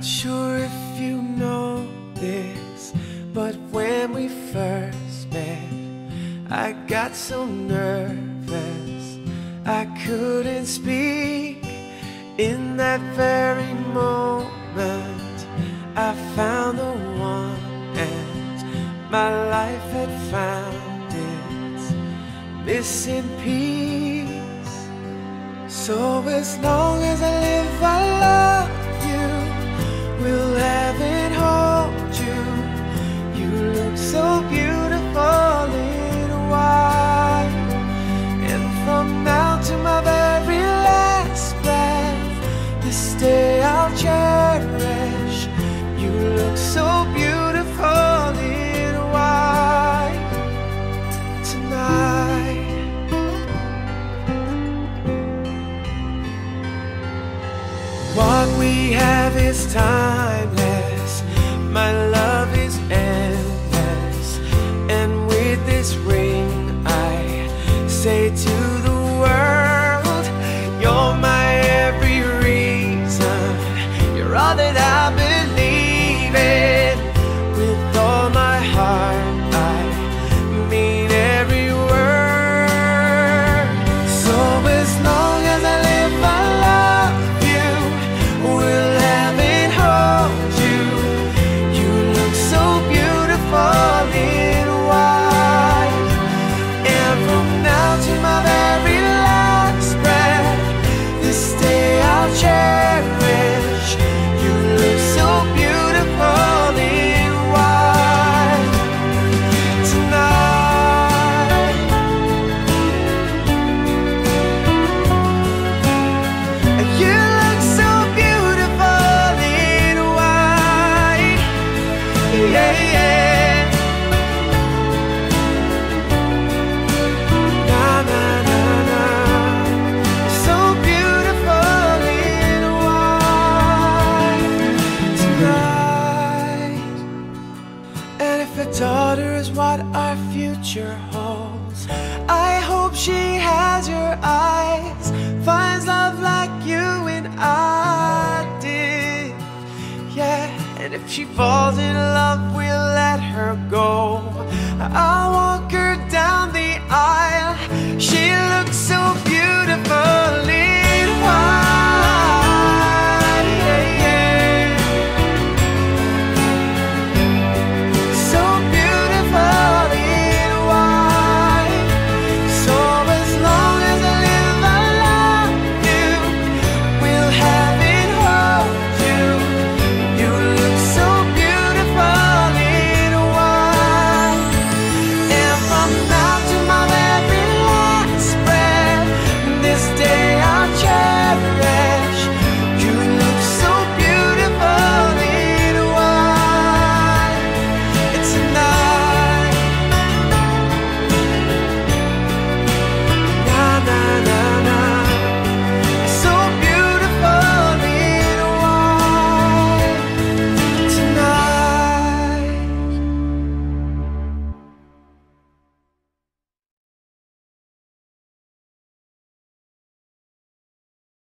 Not sure if you know this, but when we first met, I got so nervous I couldn't speak. In that very moment, I found the one, and my life had found its missing piece. So as long as I live, I love have is timeless. My love is endless. And with this ring, I say to future holds, I hope she has your eyes, finds love like you and I did. Yeah, and if she falls in love, we'll let her go. I'll walk